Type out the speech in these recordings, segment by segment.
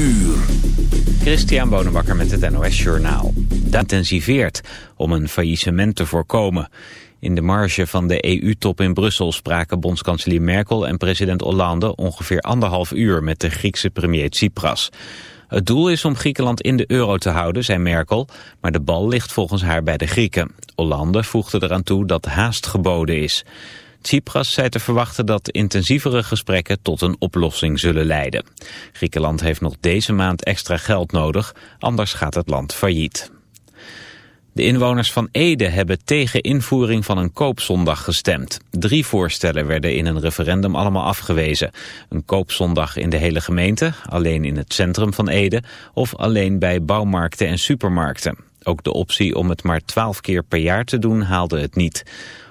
uur. Christian Bonenbakker met het NOS Journaal. Dat intensiveert om een faillissement te voorkomen. In de marge van de EU-top in Brussel spraken bondskanselier Merkel en president Hollande ongeveer anderhalf uur met de Griekse premier Tsipras. Het doel is om Griekenland in de euro te houden, zei Merkel, maar de bal ligt volgens haar bij de Grieken. Hollande voegde eraan toe dat haast geboden is. Tsipras zei te verwachten dat intensievere gesprekken tot een oplossing zullen leiden. Griekenland heeft nog deze maand extra geld nodig, anders gaat het land failliet. De inwoners van Ede hebben tegen invoering van een koopzondag gestemd. Drie voorstellen werden in een referendum allemaal afgewezen. Een koopzondag in de hele gemeente, alleen in het centrum van Ede... of alleen bij bouwmarkten en supermarkten. Ook de optie om het maar twaalf keer per jaar te doen haalde het niet.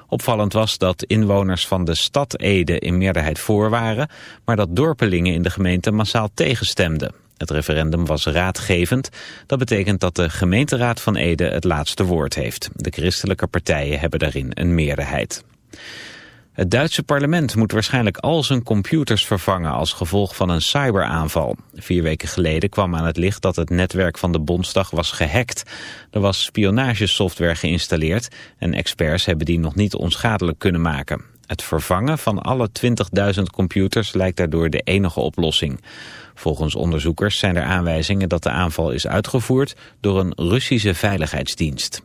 Opvallend was dat inwoners van de stad Ede in meerderheid voor waren... maar dat dorpelingen in de gemeente massaal tegenstemden. Het referendum was raadgevend. Dat betekent dat de gemeenteraad van Ede het laatste woord heeft. De christelijke partijen hebben daarin een meerderheid. Het Duitse parlement moet waarschijnlijk al zijn computers vervangen als gevolg van een cyberaanval. Vier weken geleden kwam aan het licht dat het netwerk van de Bondsdag was gehackt. Er was spionagesoftware geïnstalleerd en experts hebben die nog niet onschadelijk kunnen maken. Het vervangen van alle 20.000 computers lijkt daardoor de enige oplossing. Volgens onderzoekers zijn er aanwijzingen dat de aanval is uitgevoerd door een Russische veiligheidsdienst.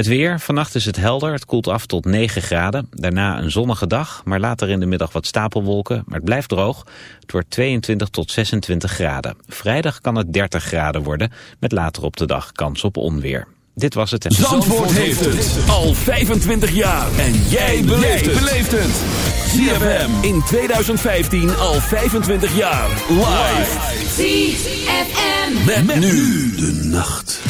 Het weer, vannacht is het helder, het koelt af tot 9 graden. Daarna een zonnige dag, maar later in de middag wat stapelwolken. Maar het blijft droog. Het wordt 22 tot 26 graden. Vrijdag kan het 30 graden worden, met later op de dag kans op onweer. Dit was het. Zandvoort, Zandvoort heeft het al 25 jaar. En jij beleeft het. ZFM in 2015 al 25 jaar. Live. ZFM. Met, met nu de nacht.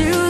do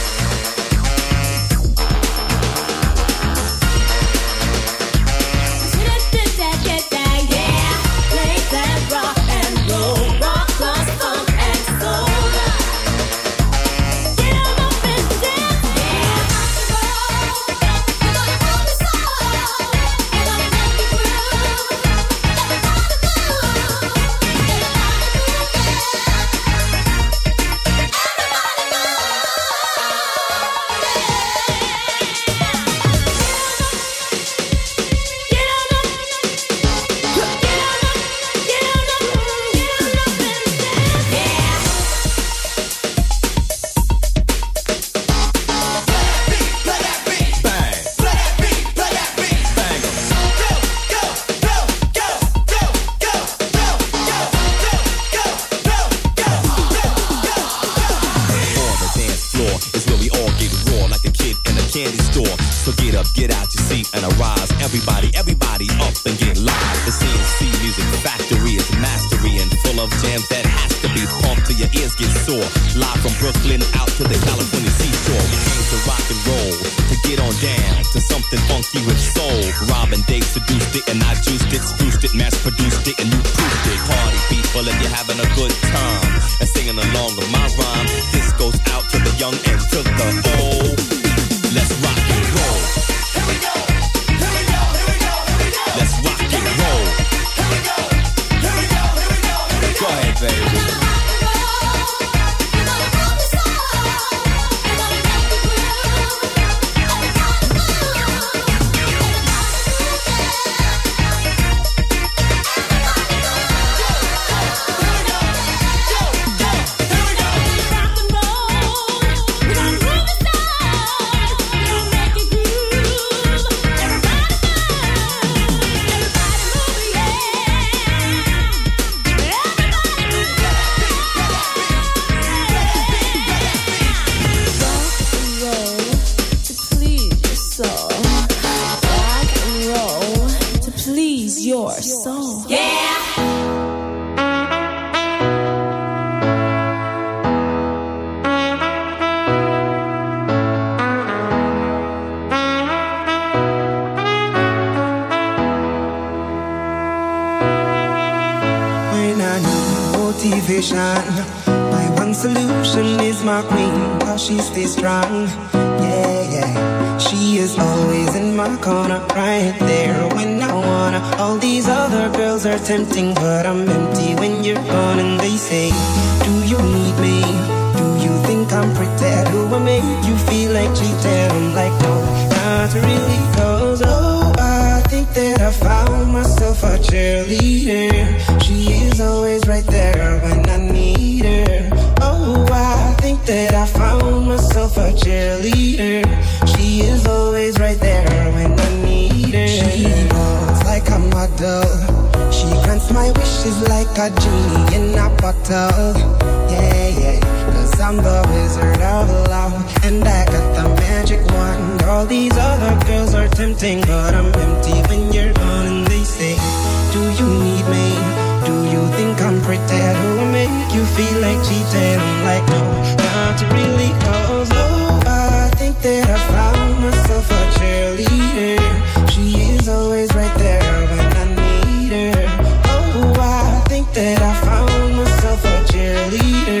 Young and to the old. She grants my wishes like a genie in a bottle. Yeah, yeah. Cause I'm the wizard of love, and I got the magic wand. All these other girls are tempting, but I'm empty when you're gone. And they say, Do you need me? Do you think I'm pretty? Who will make you feel like cheating? I'm like, No, not really. Cause, oh, I think that I found myself a cheerleader. She is always right there that I found myself a cheerleader.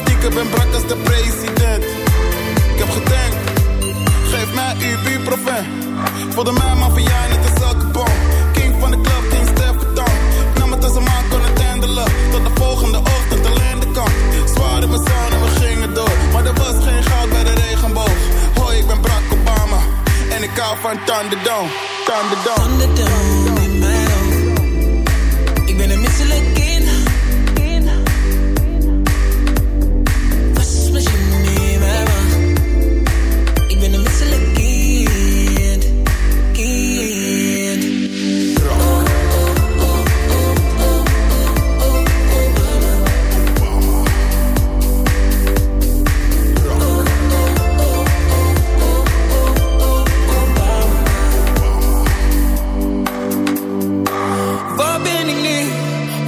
ik ben brak als de president. Ik heb gedenkt, geef mij uw buurproven. Voelde mij maar verjij niet een zakkenbom. King van de club, King Stefan. Ik nam het als een man kon het handelen. Tot de volgende ochtend alleen de kant. Zwaar in mijn zon en we gingen door. Maar er was geen goud bij de regenboog. Hoi, ik ben Barack Obama. En ik hou van Thunderdome, Thunderdome.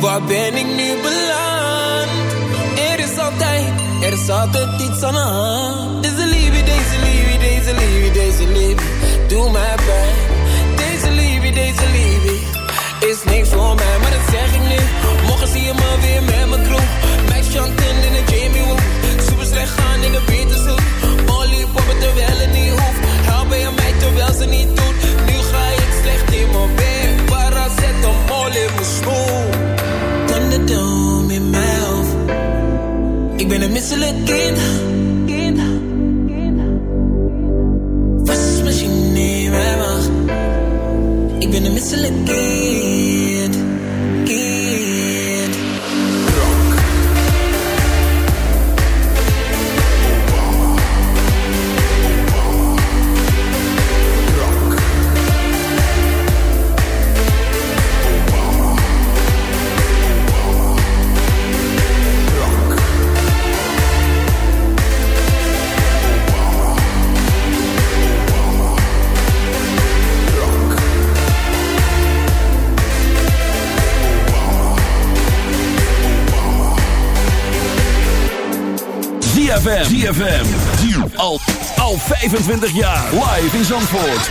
waar ben ik nu beland? Er is altijd, er is altijd iets aan de hand. Deze liefde, deze liefde, deze liefde, deze liefde, doe mij pijn. Deze liefde, deze liefde, is niks voor mij, maar dat zeg ik nu. Morgen zie je me weer met mijn crew. Max Chanten in de Jamie Woo. Super slecht gaan in de Beatles Molly poppen terwijl het Ik ben een misselijk kind. kind. Wasmachine in mijn macht. Ik ben een misselijk kind. ZFM. ZFM. Al, al 25 jaar. Live in Zandvoort.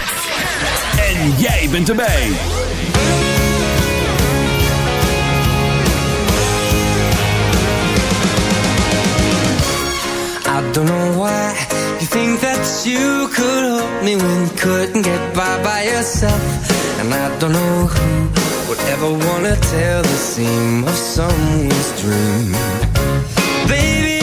En jij bent erbij. I don't know why you think that you could help me when you couldn't get by by yourself. And I don't know who would ever wanna tell the seam of someone's dream. Baby,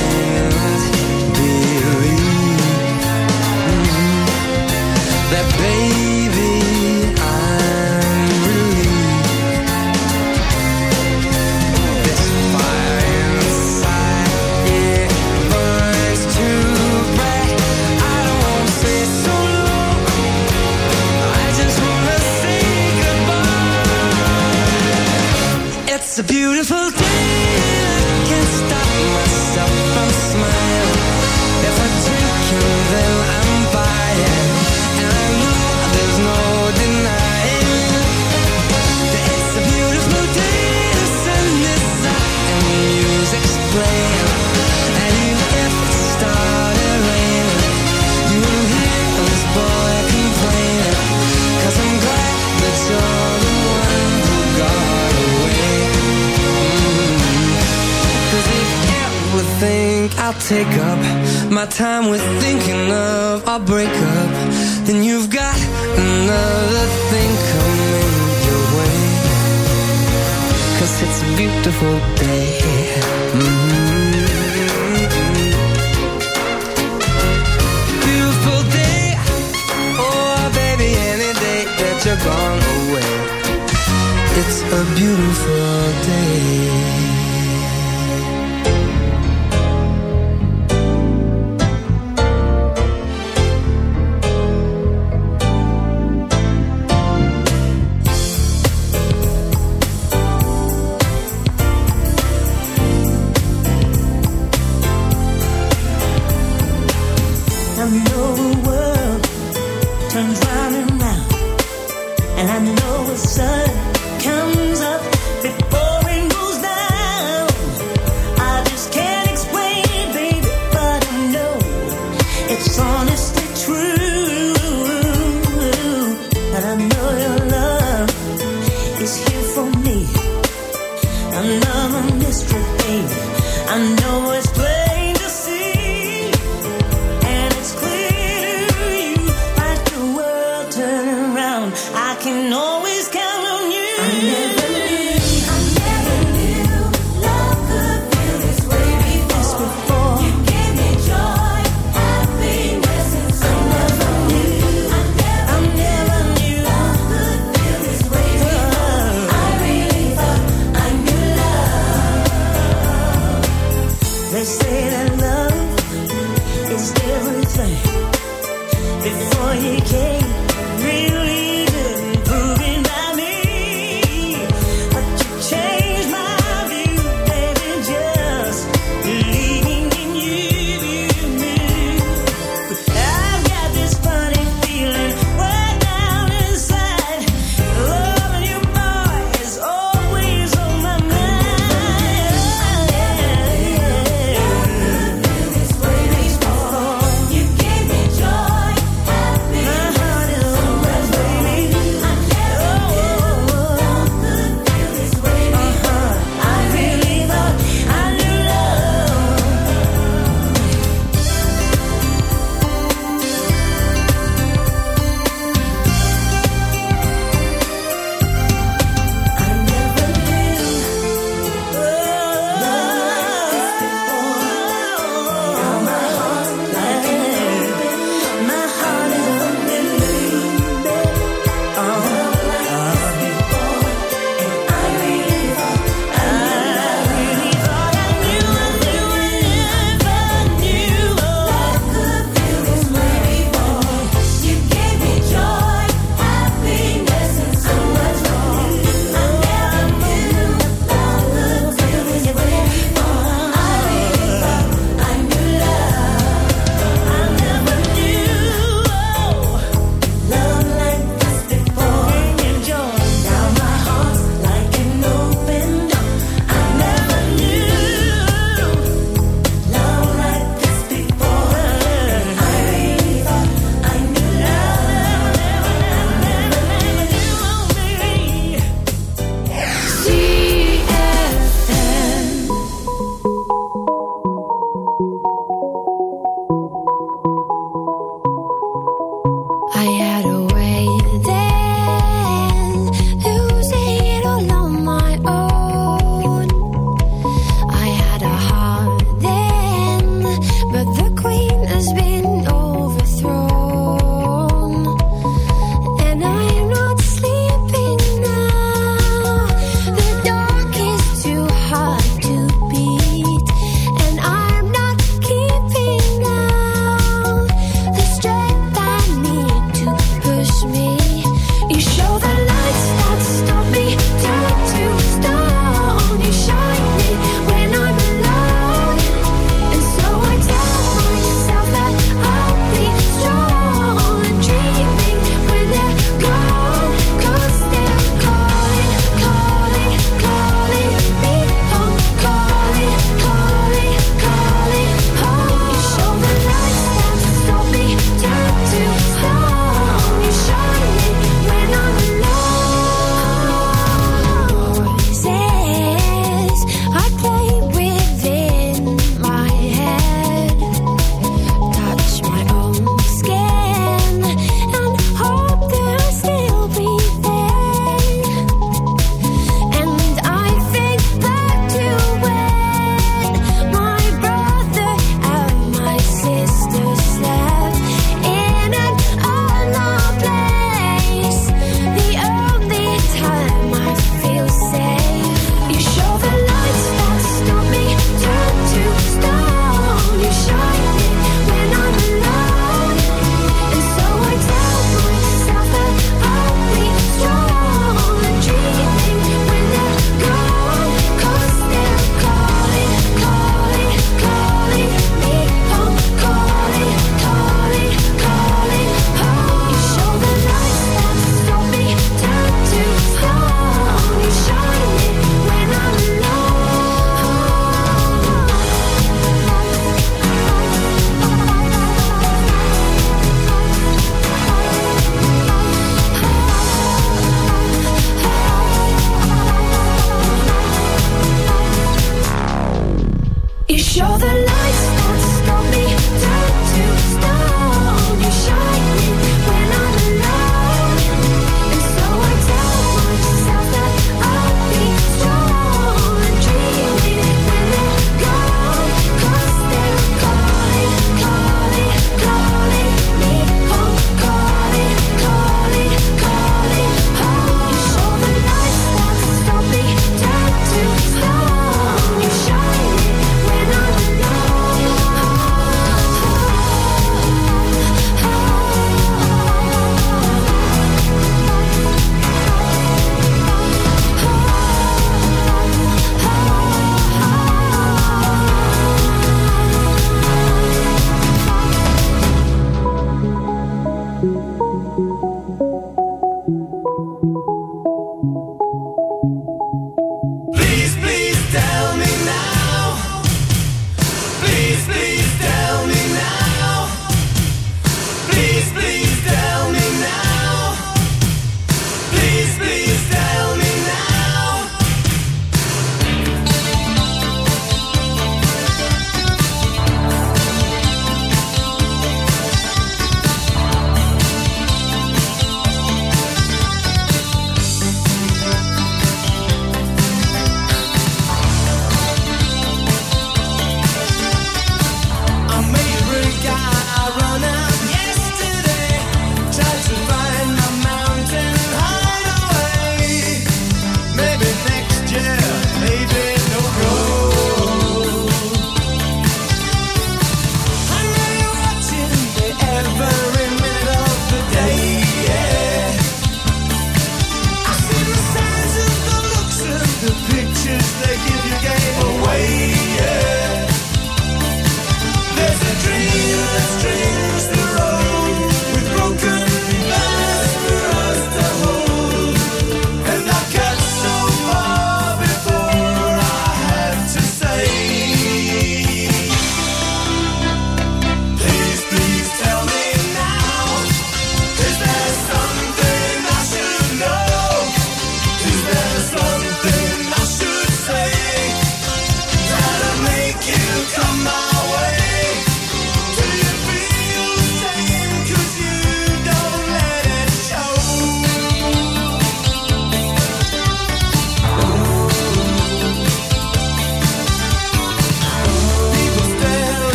a beautiful my time with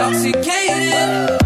intoxicated.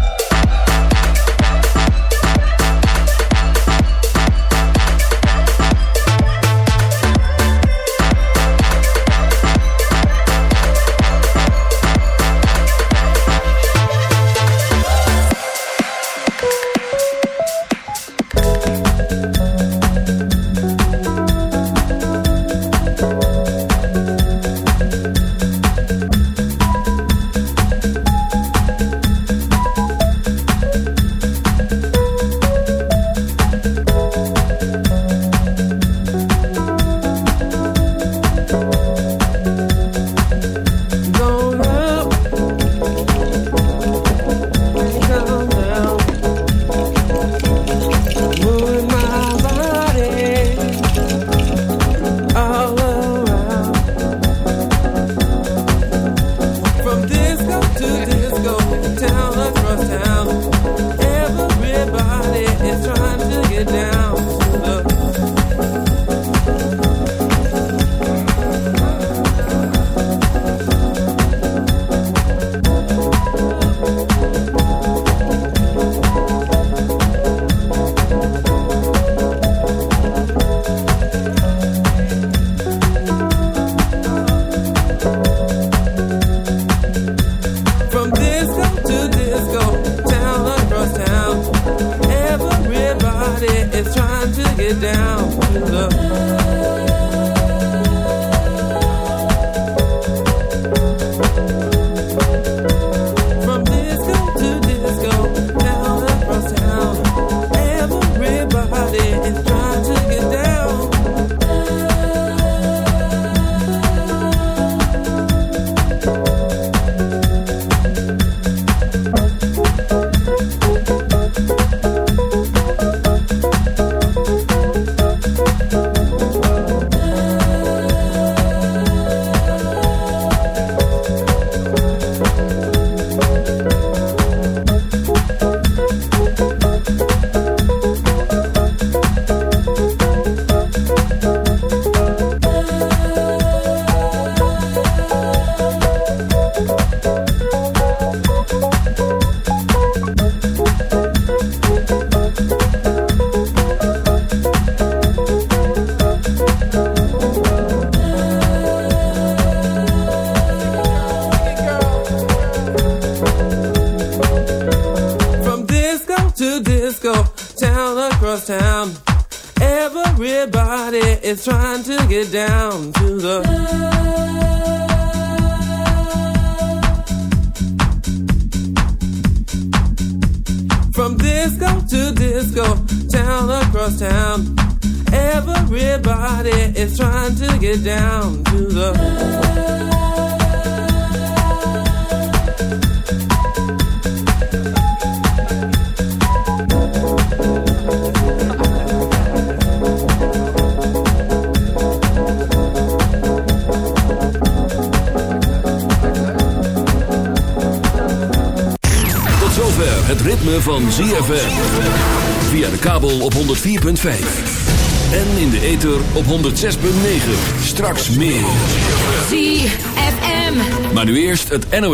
Eerst het NOS.